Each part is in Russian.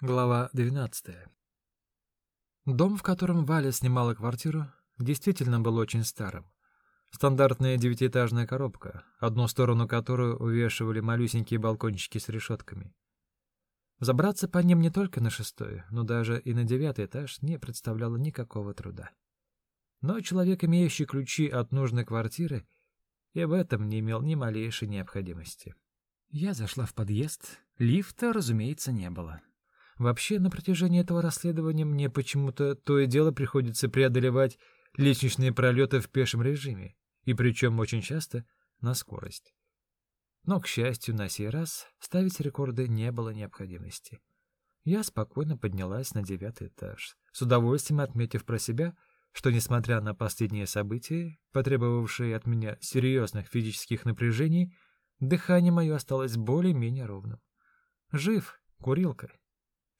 Глава 12. Дом, в котором Валя снимала квартиру, действительно был очень старым. Стандартная девятиэтажная коробка, одну сторону которую увешивали малюсенькие балкончики с решетками. Забраться по ним не только на шестой, но даже и на девятый этаж не представляло никакого труда. Но человек, имеющий ключи от нужной квартиры, и в этом не имел ни малейшей необходимости. Я зашла в подъезд, лифта, разумеется, не было. Вообще, на протяжении этого расследования мне почему-то то и дело приходится преодолевать лестничные пролеты в пешем режиме, и причем очень часто на скорость. Но, к счастью, на сей раз ставить рекорды не было необходимости. Я спокойно поднялась на девятый этаж, с удовольствием отметив про себя, что, несмотря на последние события, потребовавшие от меня серьезных физических напряжений, дыхание мое осталось более-менее ровным. Жив, курилка.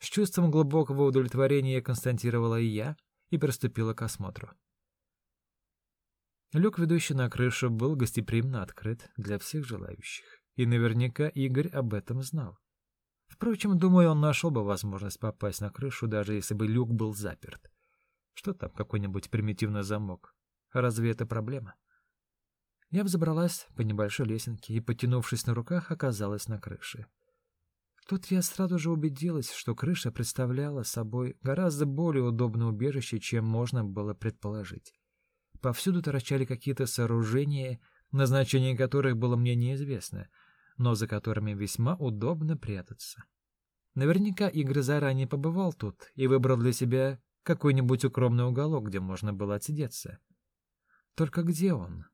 С чувством глубокого удовлетворения констатировала и я и приступила к осмотру. Люк, ведущий на крышу, был гостеприимно открыт для всех желающих, и наверняка Игорь об этом знал. Впрочем, думаю, он нашел бы возможность попасть на крышу, даже если бы люк был заперт. Что там, какой-нибудь примитивный замок? Разве это проблема? Я взобралась по небольшой лесенке и, потянувшись на руках, оказалась на крыше. Тут я сразу же убедилась, что крыша представляла собой гораздо более удобное убежище, чем можно было предположить. Повсюду торчали какие-то сооружения, назначение которых было мне неизвестно, но за которыми весьма удобно прятаться. Наверняка Игорь заранее побывал тут и выбрал для себя какой-нибудь укромный уголок, где можно было отсидеться. Только где он,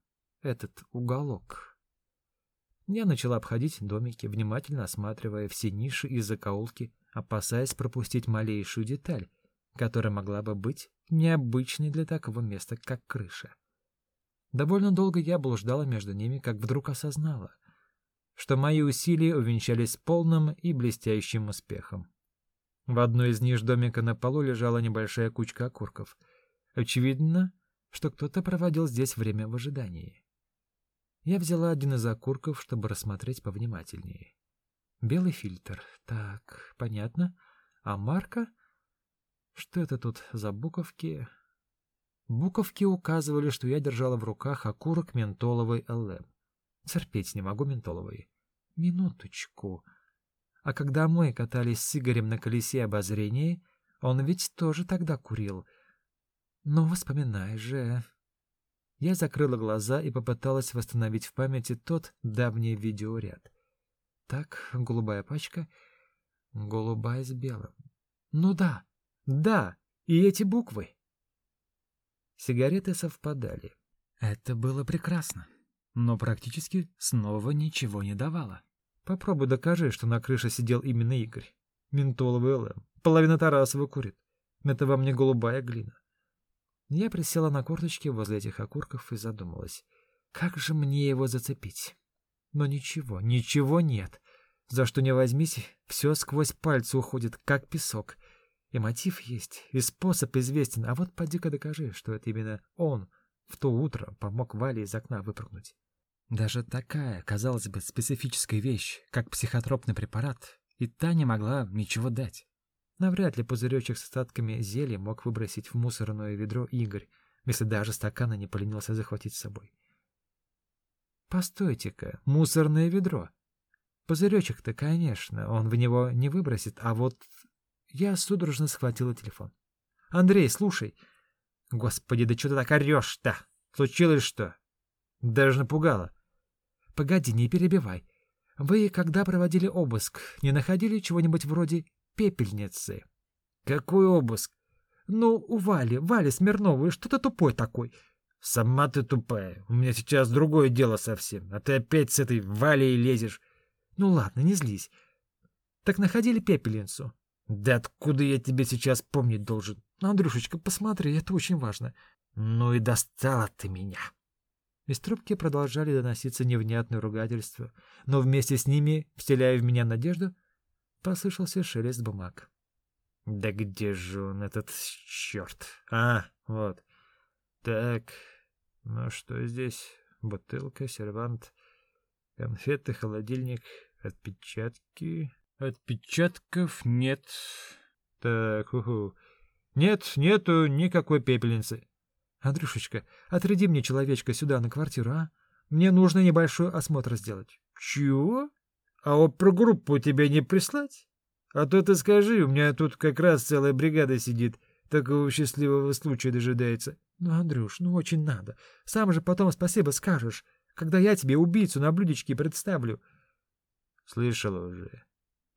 этот уголок? Я начала обходить домики, внимательно осматривая все ниши и закоулки, опасаясь пропустить малейшую деталь, которая могла бы быть необычной для такого места, как крыша. Довольно долго я блуждала между ними, как вдруг осознала, что мои усилия увенчались полным и блестящим успехом. В одной из ниш домика на полу лежала небольшая кучка окурков. Очевидно, что кто-то проводил здесь время в ожидании. Я взяла один из окурков, чтобы рассмотреть повнимательнее. Белый фильтр. Так, понятно. А марка? Что это тут за буковки? Буковки указывали, что я держала в руках окурок ментоловой ЛМ. Терпеть не могу ментоловые. Минуточку. А когда мы катались с Игорем на колесе обозрения, он ведь тоже тогда курил. Ну, вспоминай же. Я закрыла глаза и попыталась восстановить в памяти тот давний видеоряд. Так, голубая пачка, голубая с белым. Ну да, да, и эти буквы. Сигареты совпадали. Это было прекрасно, но практически снова ничего не давало. Попробуй докажи, что на крыше сидел именно Игорь. Ментоловый ЛМ. Половина Тарасова курит. Это вам не голубая глина. Я присела на корточки возле этих окурков и задумалась, как же мне его зацепить. Но ничего, ничего нет. За что не возьмись, все сквозь пальцы уходит, как песок. И мотив есть, и способ известен, а вот поди-ка докажи, что это именно он в то утро помог Вале из окна выпрыгнуть. Даже такая, казалось бы, специфическая вещь, как психотропный препарат, и та не могла ничего дать. Навряд ли пузыречек с остатками зелья мог выбросить в мусорное ведро Игорь, если даже стакана не поленился захватить с собой. Постойте-ка, мусорное ведро. Пузыречек-то, конечно, он в него не выбросит, а вот... Я судорожно схватила телефон. «Андрей, слушай!» «Господи, да что ты так орешь-то? Случилось что?» Даже напугало. «Погоди, не перебивай. Вы, когда проводили обыск, не находили чего-нибудь вроде пепельницы. Какой обыск? Ну, у Вали, Вали Смирновой, что ты тупой такой? Сама ты тупая. У меня сейчас другое дело совсем. А ты опять с этой Валей лезешь. Ну ладно, не злись. Так находили пепельницу? Да откуда я тебе сейчас помнить должен? Андрюшечка, посмотри, это очень важно. Ну и достала ты меня. Из трубки продолжали доноситься невнятные ругательства, но вместе с ними, вселяя в меня надежду, Послышался шелест бумаг. Да где же он, этот черт? А, вот. Так, ну что здесь? Бутылка, сервант, конфеты, холодильник, отпечатки. Отпечатков нет. Так, уху. Нет, нету никакой пепельницы. Андрюшечка, отряди мне человечка сюда на квартиру, а? Мне нужно небольшой осмотр сделать. Чего? А вот про группу тебе не прислать? А то ты скажи, у меня тут как раз целая бригада сидит, такого счастливого случая дожидается. Ну, Андрюш, ну очень надо. Сам же потом спасибо скажешь, когда я тебе убийцу на блюдечке представлю. Слышал уже.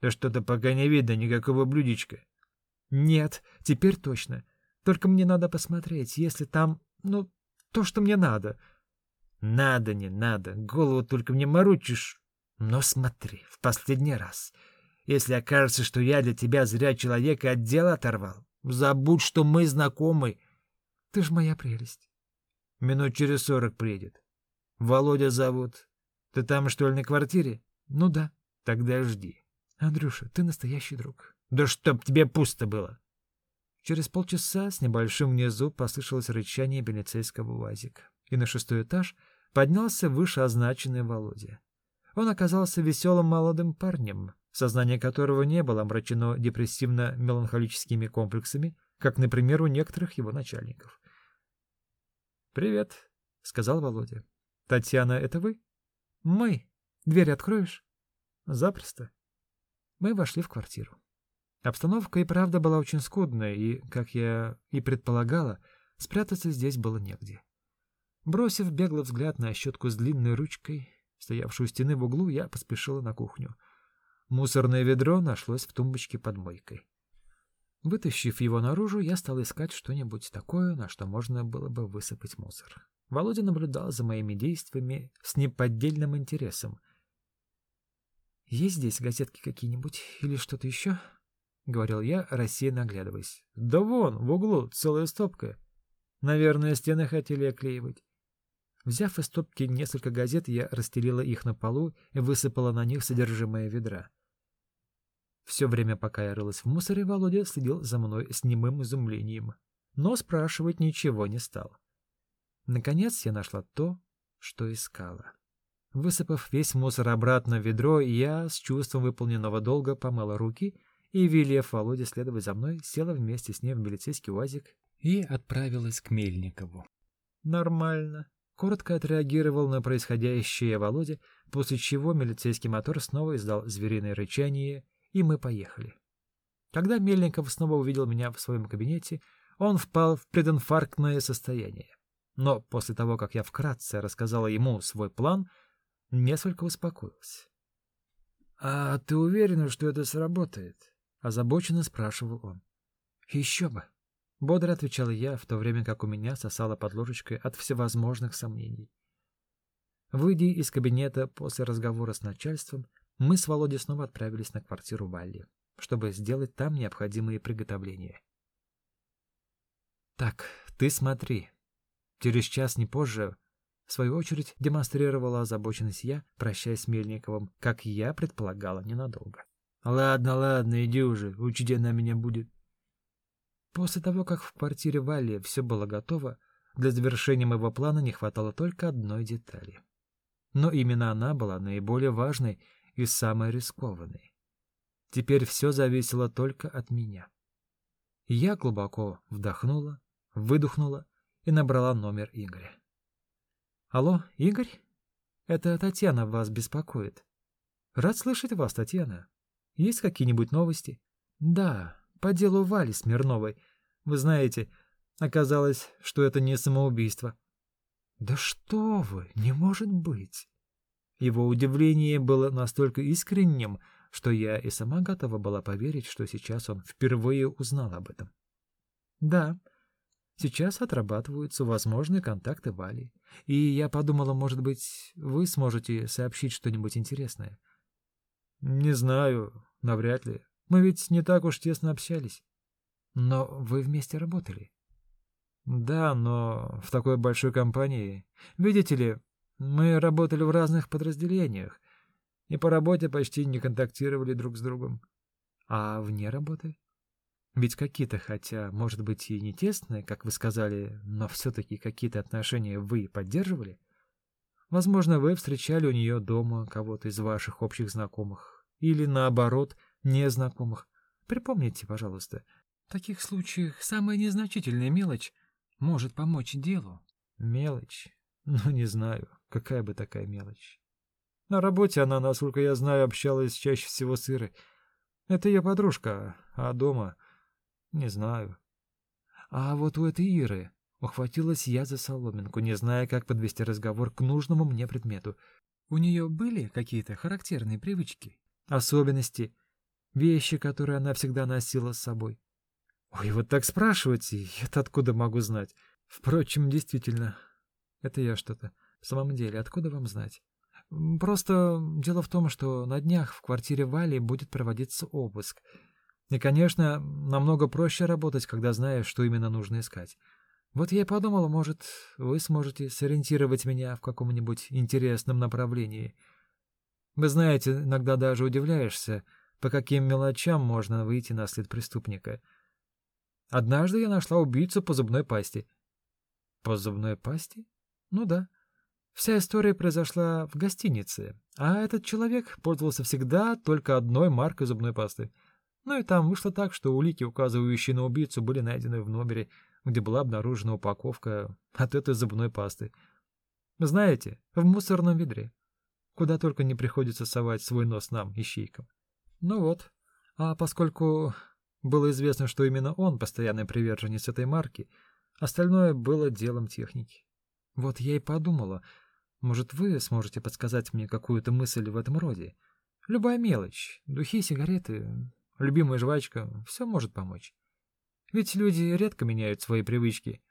Да что-то пока не видно никакого блюдечка. Нет, теперь точно. Только мне надо посмотреть, если там, ну, то, что мне надо. Надо, не надо, голову только мне морочишь. Но смотри, в последний раз. Если окажется, что я для тебя зря человека от дела оторвал, забудь, что мы знакомы. Ты ж моя прелесть. Минут через сорок приедет. Володя зовут. Ты там, что ли, на квартире? Ну да. Тогда жди. Андрюша, ты настоящий друг. Да чтоб тебе пусто было. Через полчаса с небольшим внизу послышалось рычание полицейского УАЗика, и на шестой этаж поднялся вышеозначенный Володя. Он оказался веселым молодым парнем, сознание которого не было омрачено депрессивно-меланхолическими комплексами, как, например, у некоторых его начальников. «Привет», — сказал Володя. «Татьяна, это вы?» «Мы. Дверь откроешь?» «Запросто». Мы вошли в квартиру. Обстановка и правда была очень скудная, и, как я и предполагала, спрятаться здесь было негде. Бросив беглый взгляд на щетку с длинной ручкой, стоявшую у стены в углу, я поспешила на кухню. Мусорное ведро нашлось в тумбочке под мойкой. Вытащив его наружу, я стал искать что-нибудь такое, на что можно было бы высыпать мусор. Володя наблюдал за моими действиями с неподдельным интересом. «Есть здесь газетки какие-нибудь или что-то еще?» — говорил я, рассеянно оглядываясь. «Да вон, в углу, целая стопка. Наверное, стены хотели оклеивать». Взяв из стопки несколько газет, я расстелила их на полу и высыпала на них содержимое ведра. Все время, пока я рылась в мусоре, Володя следил за мной с немым изумлением, но спрашивать ничего не стал. Наконец я нашла то, что искала. Высыпав весь мусор обратно в ведро, я с чувством выполненного долга помыла руки — и, велев Володе следовать за мной, села вместе с ним в милицейский УАЗик и отправилась к Мельникову. «Нормально», — коротко отреагировал на происходящее Володя, после чего милицейский мотор снова издал звериное рычание, и мы поехали. Когда Мельников снова увидел меня в своем кабинете, он впал в прединфарктное состояние. Но после того, как я вкратце рассказала ему свой план, несколько успокоился. «А ты уверена, что это сработает?» Озабоченно спрашивал он. «Еще бы!» Бодро отвечал я, в то время как у меня сосало под ложечкой от всевозможных сомнений. Выйдя из кабинета после разговора с начальством, мы с Володей снова отправились на квартиру Валли, чтобы сделать там необходимые приготовления. «Так, ты смотри. Через час, не позже, в свою очередь, демонстрировала озабоченность я, прощаясь с Мельниковым, как я предполагала, ненадолго. Ладно, ладно, иди уже, учить она меня будет. После того, как в квартире Валли все было готово, для завершения моего плана не хватало только одной детали. Но именно она была наиболее важной и самой рискованной. Теперь все зависело только от меня. Я глубоко вдохнула, выдохнула и набрала номер Игоря. «Алло, Игорь? Это Татьяна вас беспокоит. Рад слышать вас, Татьяна. Есть какие-нибудь новости? Да, по делу Вали Смирновой. Вы знаете, оказалось, что это не самоубийство. Да что вы, не может быть. Его удивление было настолько искренним, что я и сама готова была поверить, что сейчас он впервые узнал об этом. Да, сейчас отрабатываются возможные контакты Вали, и я подумала, может быть, вы сможете сообщить что-нибудь интересное. Не знаю, навряд ли. Мы ведь не так уж тесно общались. Но вы вместе работали. Да, но в такой большой компании. Видите ли, мы работали в разных подразделениях и по работе почти не контактировали друг с другом. А вне работы? Ведь какие-то, хотя, может быть, и не тесные, как вы сказали, но все-таки какие-то отношения вы поддерживали? Возможно, вы встречали у нее дома кого-то из ваших общих знакомых. Или, наоборот, незнакомых. Припомните, пожалуйста. В таких случаях самая незначительная мелочь может помочь делу. Мелочь? Ну, не знаю, какая бы такая мелочь. На работе она, насколько я знаю, общалась чаще всего с Ирой. Это ее подружка, а дома... Не знаю. А вот у этой Иры ухватилась я за соломинку, не зная, как подвести разговор к нужному мне предмету. У нее были какие-то характерные привычки, особенности, вещи, которые она всегда носила с собой. Ой, вот так спрашиваете, это откуда могу знать? Впрочем, действительно, это я что-то. В самом деле, откуда вам знать? Просто дело в том, что на днях в квартире Вали будет проводиться обыск. И, конечно, намного проще работать, когда знаешь, что именно нужно искать. Вот я и подумала, может, вы сможете сориентировать меня в каком-нибудь интересном направлении. Вы знаете, иногда даже удивляешься, по каким мелочам можно выйти на след преступника. Однажды я нашла убийцу по зубной пасте. По зубной пасте? Ну да. Вся история произошла в гостинице, а этот человек пользовался всегда только одной маркой зубной пасты. Ну и там вышло так, что улики, указывающие на убийцу, были найдены в номере, где была обнаружена упаковка от этой зубной пасты. Знаете, в мусорном ведре. Куда только не приходится совать свой нос нам, ищейкам. Ну вот. А поскольку было известно, что именно он постоянный приверженец этой марки, остальное было делом техники. Вот я и подумала, может, вы сможете подсказать мне какую-то мысль в этом роде? Любая мелочь, духи, сигареты, любимая жвачка, все может помочь. Ведь люди редко меняют свои привычки.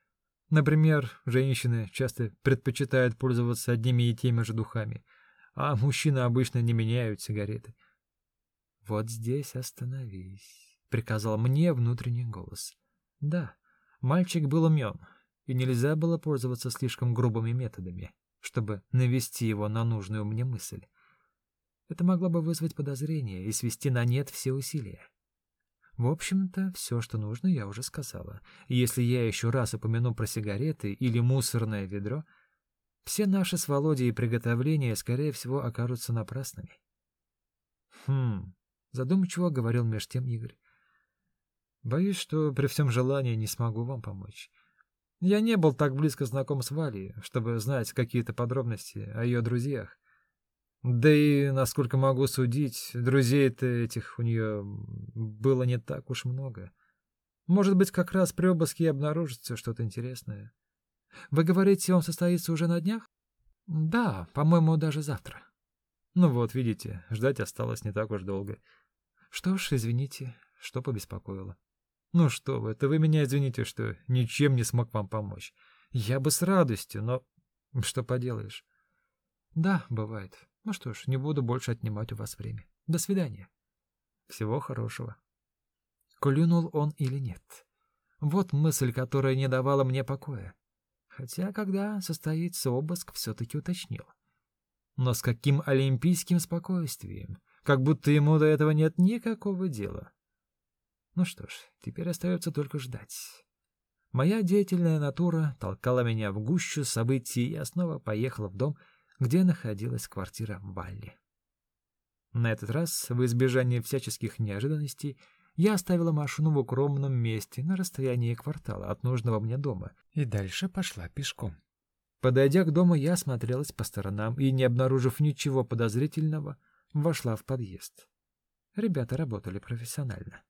Например, женщины часто предпочитают пользоваться одними и теми же духами, а мужчины обычно не меняют сигареты. «Вот здесь остановись», — приказал мне внутренний голос. Да, мальчик был умен, и нельзя было пользоваться слишком грубыми методами чтобы навести его на нужную мне мысль. Это могло бы вызвать подозрение и свести на нет все усилия. В общем-то, все, что нужно, я уже сказала. Если я еще раз упомяну про сигареты или мусорное ведро, все наши с Володей приготовления, скорее всего, окажутся напрасными. Хм, задумчиво говорил меж тем Игорь. Боюсь, что при всем желании не смогу вам помочь. Я не был так близко знаком с Валей, чтобы знать какие-то подробности о ее друзьях. Да и, насколько могу судить, друзей-то этих у нее было не так уж много. Может быть, как раз при обыске обнаружится что-то интересное. Вы говорите, он состоится уже на днях? Да, по-моему, даже завтра. Ну вот, видите, ждать осталось не так уж долго. Что ж, извините, что побеспокоило. Ну что вы, это вы меня извините, что ничем не смог вам помочь. Я бы с радостью, но что поделаешь. Да, бывает. Ну что ж, не буду больше отнимать у вас время. До свидания. Всего хорошего. Клюнул он или нет? Вот мысль, которая не давала мне покоя. Хотя, когда состоится обыск, все-таки уточнил. Но с каким олимпийским спокойствием? Как будто ему до этого нет никакого дела. Ну что ж, теперь остается только ждать. Моя деятельная натура толкала меня в гущу событий, и я снова поехала в дом, где находилась квартира Валли. На этот раз, в избежание всяческих неожиданностей, я оставила машину в укромном месте на расстоянии квартала от нужного мне дома и дальше пошла пешком. Подойдя к дому, я осмотрелась по сторонам и, не обнаружив ничего подозрительного, вошла в подъезд. Ребята работали профессионально.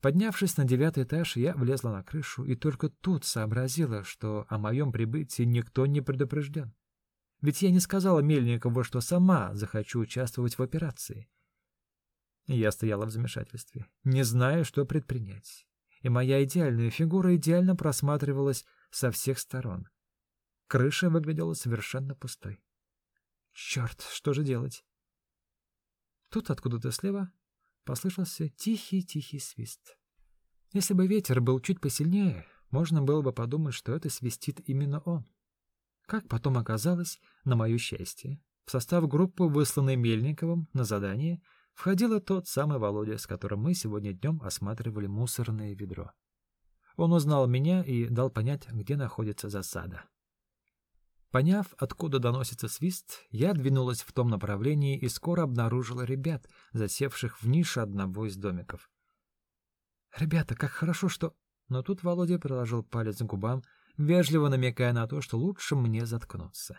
Поднявшись на девятый этаж, я влезла на крышу и только тут сообразила, что о моем прибытии никто не предупрежден. Ведь я не сказала Мельникову, что сама захочу участвовать в операции. Я стояла в замешательстве, не зная, что предпринять. И моя идеальная фигура идеально просматривалась со всех сторон. Крыша выглядела совершенно пустой. Черт, что же делать? Тут откуда-то слева послышался тихий-тихий свист. Если бы ветер был чуть посильнее, можно было бы подумать, что это свистит именно он. Как потом оказалось, на мое счастье, в состав группы, высланной Мельниковым на задание, входил тот самый Володя, с которым мы сегодня днем осматривали мусорное ведро. Он узнал меня и дал понять, где находится засада. Поняв, откуда доносится свист, я двинулась в том направлении и скоро обнаружила ребят, засевших в нише одного из домиков. «Ребята, как хорошо, что...» Но тут Володя приложил палец к губам, вежливо намекая на то, что лучше мне заткнуться.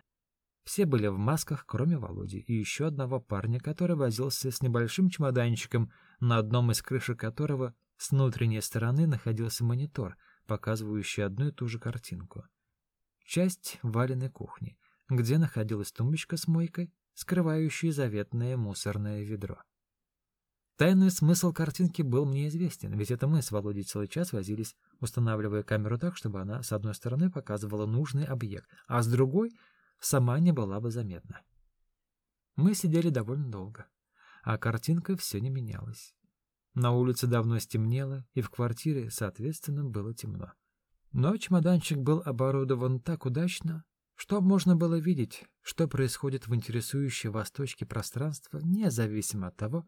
Все были в масках, кроме Володи и еще одного парня, который возился с небольшим чемоданчиком, на одном из крышек которого с внутренней стороны находился монитор, показывающий одну и ту же картинку. Часть валенной кухни, где находилась тумбочка с мойкой, скрывающая заветное мусорное ведро. Тайный смысл картинки был мне известен, ведь это мы с Володей целый час возились, устанавливая камеру так, чтобы она с одной стороны показывала нужный объект, а с другой сама не была бы заметна. Мы сидели довольно долго, а картинка все не менялась. На улице давно стемнело, и в квартире, соответственно, было темно. Но чемоданчик был оборудован так удачно, что можно было видеть, что происходит в интересующей вас точке пространства, независимо от того,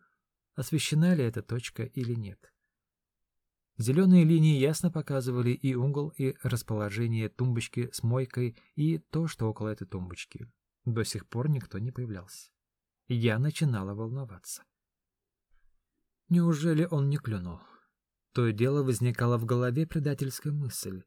освещена ли эта точка или нет. Зеленые линии ясно показывали и угол, и расположение тумбочки с мойкой, и то, что около этой тумбочки. До сих пор никто не появлялся. Я начинала волноваться. Неужели он не клюнул? То и дело возникала в голове предательская мысль.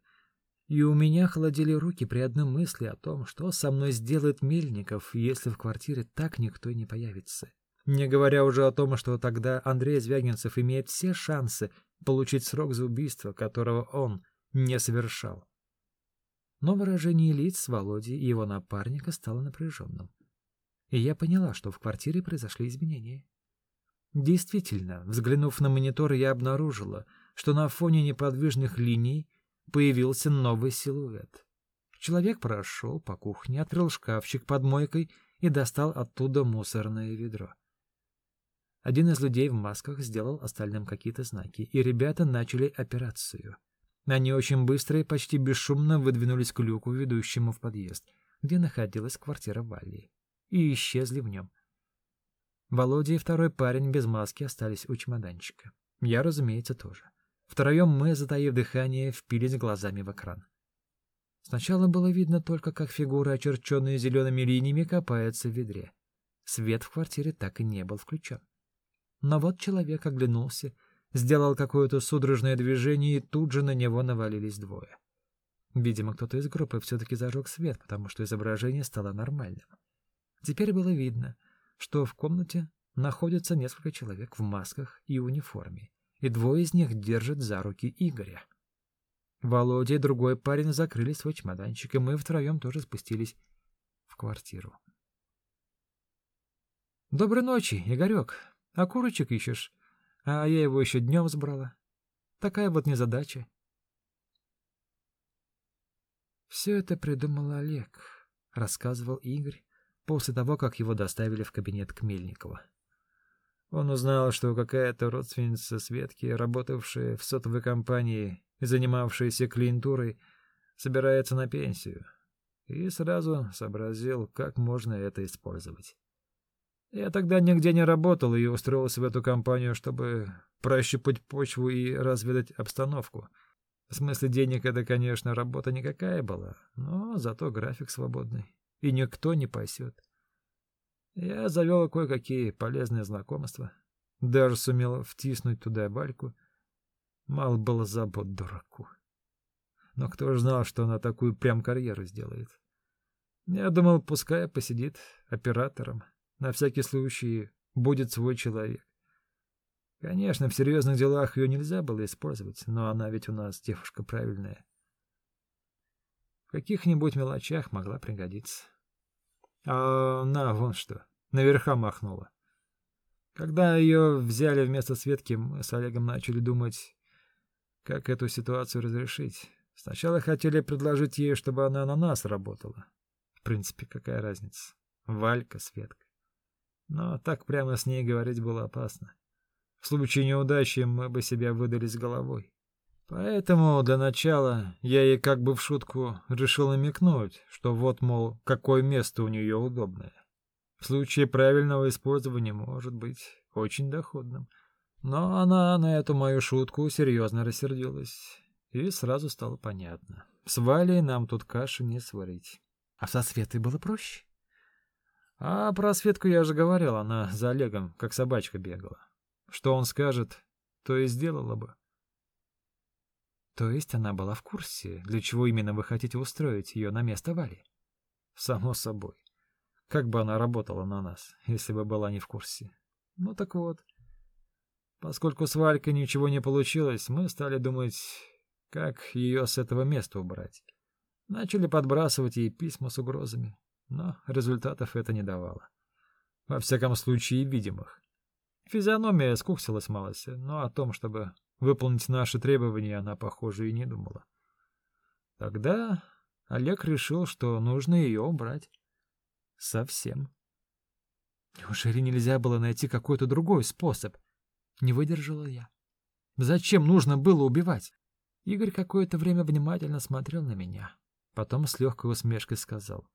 И у меня холодели руки при одной мысли о том, что со мной сделает Мельников, если в квартире так никто не появится. Не говоря уже о том, что тогда Андрей Звягинцев имеет все шансы получить срок за убийство, которого он не совершал. Но выражение лиц Володи и его напарника стало напряженным. И я поняла, что в квартире произошли изменения. Действительно, взглянув на монитор, я обнаружила, что на фоне неподвижных линий появился новый силуэт. Человек прошел по кухне, открыл шкафчик под мойкой и достал оттуда мусорное ведро. Один из людей в масках сделал остальным какие-то знаки, и ребята начали операцию. Они очень быстро и почти бесшумно выдвинулись к люку, ведущему в подъезд, где находилась квартира Валли, и исчезли в нем. Володя и второй парень без маски остались у чемоданчика. Я, разумеется, тоже. Втроем мы, затаив дыхание, впились глазами в экран. Сначала было видно только, как фигура, очерченная зелеными линиями, копается в ведре. Свет в квартире так и не был включен. Но вот человек оглянулся, сделал какое-то судорожное движение, и тут же на него навалились двое. Видимо, кто-то из группы все-таки зажег свет, потому что изображение стало нормальным. Теперь было видно, что в комнате находится несколько человек в масках и униформе, и двое из них держат за руки Игоря. Володя и другой парень закрыли свой чемоданчик, и мы втроем тоже спустились в квартиру. «Доброй ночи, Игорек!» А курочек ищешь? А я его еще днем сбрала. Такая вот незадача. Все это придумал Олег, рассказывал Игорь после того, как его доставили в кабинет к Мельникову. Он узнал, что какая-то родственница Светки, работавшая в сотовой компании и занимавшаяся клиентурой, собирается на пенсию, и сразу сообразил, как можно это использовать. Я тогда нигде не работал и устроился в эту компанию, чтобы прощупать почву и разведать обстановку. В смысле денег это, конечно, работа никакая была, но зато график свободный, и никто не пасет. Я завел кое-какие полезные знакомства, даже сумел втиснуть туда бальку. Мало было забот дураку. Но кто ж знал, что она такую прям карьеру сделает? Я думал, пускай посидит оператором, на всякий случай будет свой человек. Конечно, в серьезных делах ее нельзя было использовать, но она ведь у нас девушка правильная. В каких-нибудь мелочах могла пригодиться. А на, вон что, наверха махнула. Когда ее взяли вместо Светки, мы с Олегом начали думать, как эту ситуацию разрешить. Сначала хотели предложить ей, чтобы она на нас работала. В принципе, какая разница? Валька, Светка но так прямо с ней говорить было опасно. В случае неудачи мы бы себя выдали с головой. Поэтому для начала я ей как бы в шутку решил намекнуть, что вот, мол, какое место у нее удобное. В случае правильного использования может быть очень доходным. Но она на эту мою шутку серьезно рассердилась. И сразу стало понятно. С Валей нам тут каши не сварить. А со Светой было проще? А про Светку я же говорил, она за Олегом, как собачка бегала. Что он скажет, то и сделала бы. То есть она была в курсе, для чего именно вы хотите устроить ее на место Вали? Само собой. Как бы она работала на нас, если бы была не в курсе? Ну так вот. Поскольку с Валькой ничего не получилось, мы стали думать, как ее с этого места убрать. Начали подбрасывать ей письма с угрозами, но результатов это не давало. Во всяком случае, видимых. Физиономия скуксилась малость, но о том, чтобы выполнить наши требования, она, похоже, и не думала. Тогда Олег решил, что нужно ее убрать. Совсем. Неужели нельзя было найти какой-то другой способ? Не выдержала я. Зачем нужно было убивать? Игорь какое-то время внимательно смотрел на меня. Потом с легкой усмешкой сказал.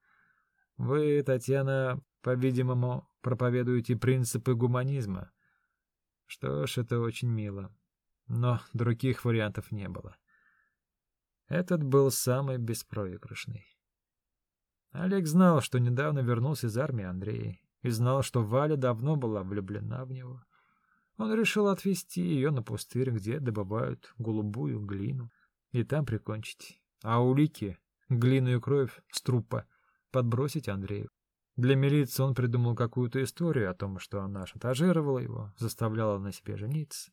«Вы, Татьяна, по-видимому, проповедуете принципы гуманизма. Что ж, это очень мило. Но других вариантов не было. Этот был самый беспроигрышный. Олег знал, что недавно вернулся из армии Андрея, и знал, что Валя давно была влюблена в него. Он решил отвезти ее на пустырь, где добывают голубую глину, и там прикончить. А улики, глину и кровь с трупа, подбросить Андрею. Для милиции он придумал какую-то историю о том, что она шантажировала его, заставляла на себе жениться.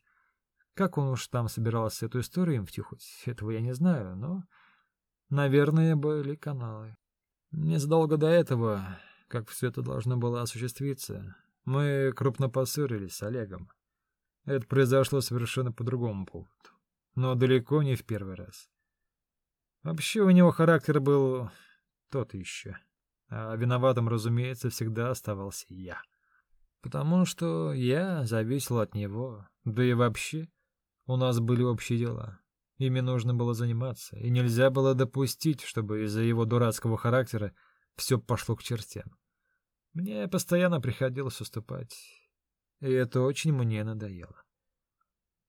Как он уж там собирался эту историю им втюхать, этого я не знаю, но, наверное, были каналы. Незадолго до этого, как все это должно было осуществиться, мы крупно поссорились с Олегом. Это произошло совершенно по другому поводу, но далеко не в первый раз. Вообще у него характер был тот еще, а виноватым, разумеется, всегда оставался я. Потому что я зависел от него, да и вообще у нас были общие дела. Ими нужно было заниматься, и нельзя было допустить, чтобы из-за его дурацкого характера все пошло к чертям. Мне постоянно приходилось уступать, и это очень мне надоело.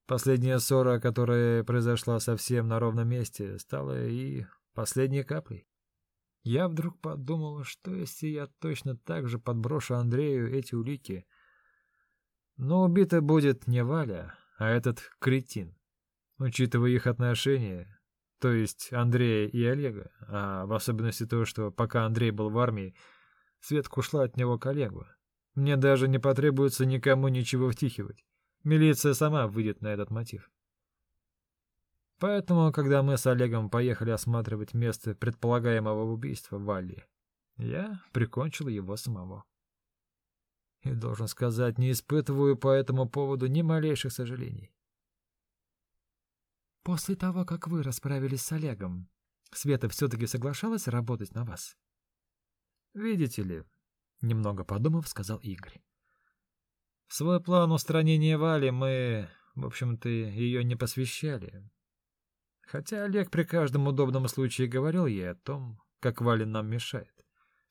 Последняя ссора, которая произошла совсем на ровном месте, стала и последней каплей. Я вдруг подумал, что если я точно так же подброшу Андрею эти улики, но убита будет не Валя, а этот кретин. Учитывая их отношения, то есть Андрея и Олега, а в особенности то, что пока Андрей был в армии, Светка ушла от него коллегу. Мне даже не потребуется никому ничего втихивать. Милиция сама выйдет на этот мотив. Поэтому, когда мы с Олегом поехали осматривать место предполагаемого убийства Валли, я прикончил его самого. И, должен сказать, не испытываю по этому поводу ни малейших сожалений. После того, как вы расправились с Олегом, Света все-таки соглашалась работать на вас? Видите ли, немного подумав, сказал Игорь. Свой план устранения Вали мы, в общем-то, ее не посвящали. Хотя Олег при каждом удобном случае говорил ей о том, как Валя нам мешает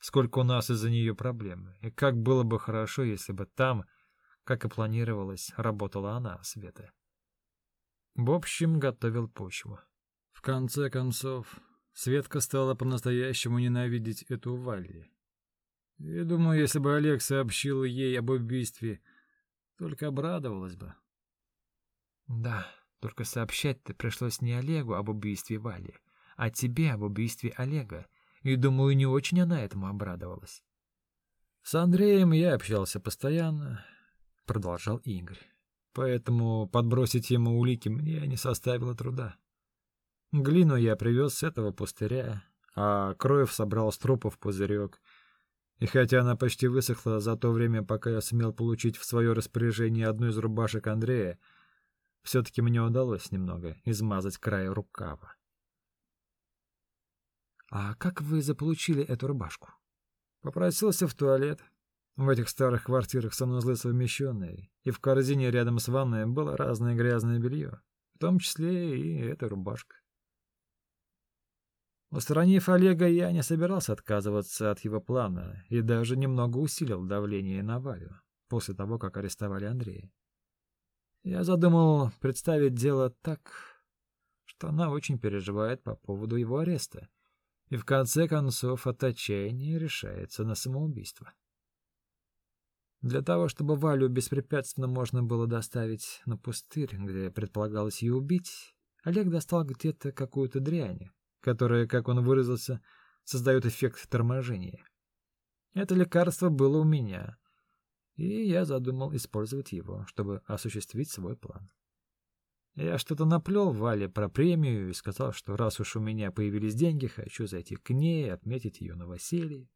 сколько у нас из-за нее проблем, и как было бы хорошо, если бы там, как и планировалось, работала она, Света. В общем, готовил почву. В конце концов, Светка стала по-настоящему ненавидеть эту Валли. И думаю, если бы Олег сообщил ей об убийстве, только обрадовалась бы. Да, только сообщать-то пришлось не Олегу об убийстве Вали, а тебе об убийстве Олега, и, думаю, не очень она этому обрадовалась. «С Андреем я общался постоянно», — продолжал Игорь. «Поэтому подбросить ему улики мне не составило труда. Глину я привез с этого пустыря, а кровь собрал с трупов пузырек. И хотя она почти высохла за то время, пока я сумел получить в свое распоряжение одну из рубашек Андрея, все-таки мне удалось немного измазать край рукава. А как вы заполучили эту рубашку? Попросился в туалет. В этих старых квартирах санузлы совмещенные, и в корзине рядом с ванной было разное грязное белье, в том числе и эта рубашка. Устранив Олега, я не собирался отказываться от его плана и даже немного усилил давление на Валю после того, как арестовали Андрея. Я задумал представить дело так, что она очень переживает по поводу его ареста, и в конце концов от отчаяния решается на самоубийство. Для того, чтобы Валю беспрепятственно можно было доставить на пустырь, где предполагалось ее убить, Олег достал где-то какую-то дрянь, которая, как он выразился, создает эффект торможения. Это лекарство было у меня, и я задумал использовать его, чтобы осуществить свой план. Я что-то наплел Вале про премию и сказал, что раз уж у меня появились деньги, хочу зайти к ней и отметить ее новоселье.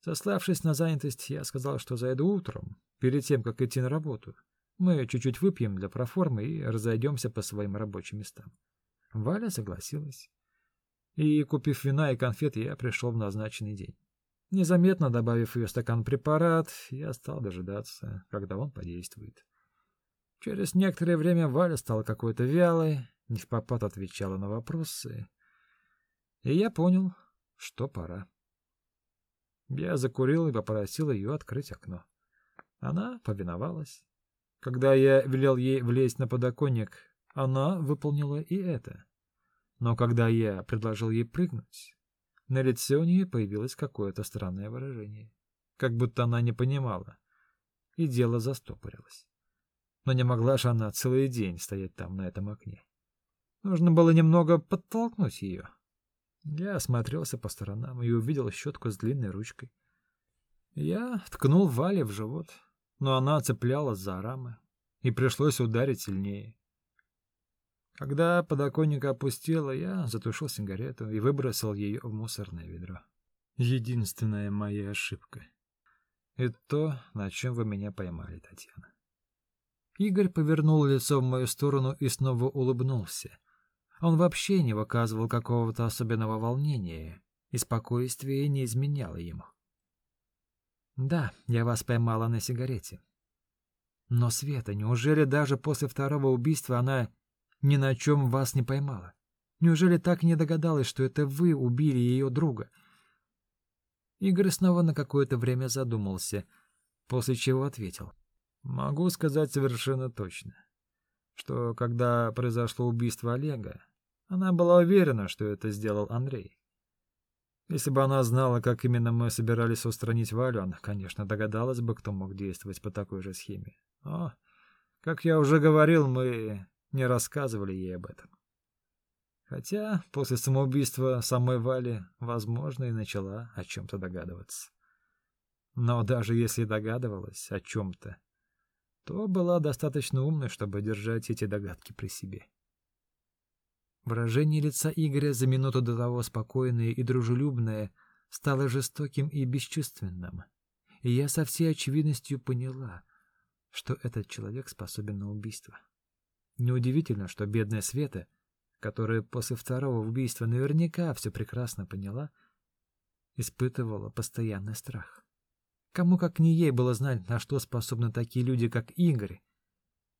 Сославшись на занятость, я сказал, что зайду утром, перед тем, как идти на работу. Мы чуть-чуть выпьем для проформы и разойдемся по своим рабочим местам. Валя согласилась. И, купив вина и конфет, я пришел в назначенный день. Незаметно добавив ее стакан препарат, я стал дожидаться, когда он подействует. Через некоторое время Валя стала какой-то вялой, не в попад отвечала на вопросы. И я понял, что пора. Я закурил и попросил ее открыть окно. Она повиновалась. Когда я велел ей влезть на подоконник, она выполнила и это. Но когда я предложил ей прыгнуть, на лице у нее появилось какое-то странное выражение, как будто она не понимала, и дело застопорилось. Но не могла же она целый день стоять там, на этом окне. Нужно было немного подтолкнуть ее. Я осмотрелся по сторонам и увидел щетку с длинной ручкой. Я ткнул Вале в живот, но она цеплялась за рамы, и пришлось ударить сильнее. Когда подоконник опустело, я затушил сигарету и выбросил ее в мусорное ведро. Единственная моя ошибка. И то, на чем вы меня поймали, Татьяна. Игорь повернул лицо в мою сторону и снова улыбнулся. Он вообще не выказывал какого-то особенного волнения, и спокойствие не изменяло ему. «Да, я вас поймала на сигарете. Но, Света, неужели даже после второго убийства она ни на чем вас не поймала? Неужели так не догадалась, что это вы убили ее друга?» Игорь снова на какое-то время задумался, после чего ответил. «Могу сказать совершенно точно что когда произошло убийство Олега, она была уверена, что это сделал Андрей. Если бы она знала, как именно мы собирались устранить Валю, она, конечно, догадалась бы, кто мог действовать по такой же схеме. Но, как я уже говорил, мы не рассказывали ей об этом. Хотя после самоубийства самой Вали, возможно, и начала о чем-то догадываться. Но даже если догадывалась о чем-то, то была достаточно умной, чтобы держать эти догадки при себе. Выражение лица Игоря за минуту до того спокойное и дружелюбное стало жестоким и бесчувственным. И я со всей очевидностью поняла, что этот человек способен на убийство. Неудивительно, что бедная Света, которая после второго убийства наверняка все прекрасно поняла, испытывала постоянный страх. Кому как не ей было знать, на что способны такие люди, как Игорь.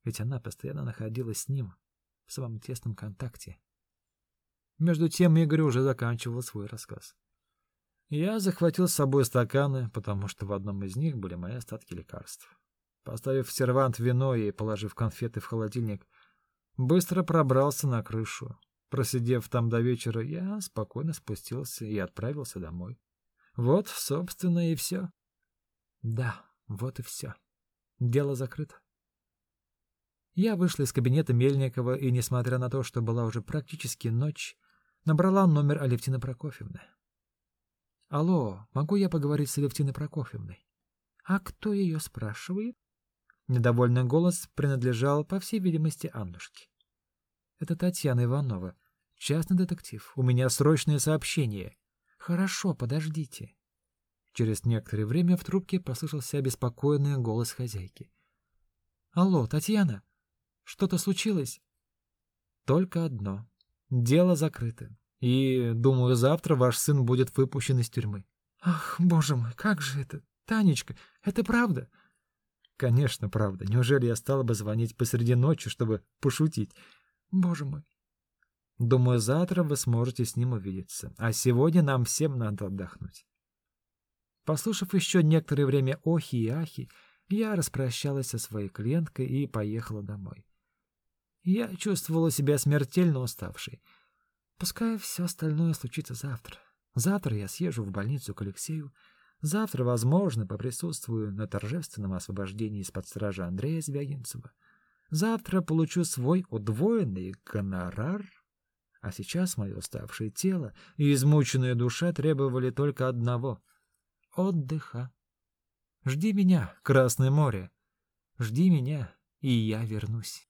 Ведь она постоянно находилась с ним в самом тесном контакте. Между тем Игорь уже заканчивал свой рассказ. Я захватил с собой стаканы, потому что в одном из них были мои остатки лекарств. Поставив сервант вино и положив конфеты в холодильник, быстро пробрался на крышу. Просидев там до вечера, я спокойно спустился и отправился домой. Вот, собственно, и все. Да, вот и все. Дело закрыто. Я вышла из кабинета Мельникова и, несмотря на то, что была уже практически ночь, набрала номер Алевтины Прокофьевны. «Алло, могу я поговорить с Алевтиной Прокофьевной?» «А кто ее спрашивает?» Недовольный голос принадлежал, по всей видимости, Аннушке. «Это Татьяна Иванова, частный детектив. У меня срочное сообщение». «Хорошо, подождите». Через некоторое время в трубке послышался обеспокоенный голос хозяйки. «Алло, Татьяна, что-то случилось?» «Только одно. Дело закрыто. И, думаю, завтра ваш сын будет выпущен из тюрьмы». «Ах, боже мой, как же это? Танечка, это правда?» «Конечно, правда. Неужели я стала бы звонить посреди ночи, чтобы пошутить? Боже мой!» «Думаю, завтра вы сможете с ним увидеться, а сегодня нам всем надо отдохнуть». Послушав еще некоторое время охи и ахи, я распрощалась со своей клиенткой и поехала домой. Я чувствовала себя смертельно уставшей. Пускай все остальное случится завтра. Завтра я съезжу в больницу к Алексею. Завтра, возможно, поприсутствую на торжественном освобождении из-под стражи Андрея Звягинцева. Завтра получу свой удвоенный гонорар. А сейчас мое уставшее тело и измученная душа требовали только одного — отдыха. Жди меня, Красное море. Жди меня, и я вернусь.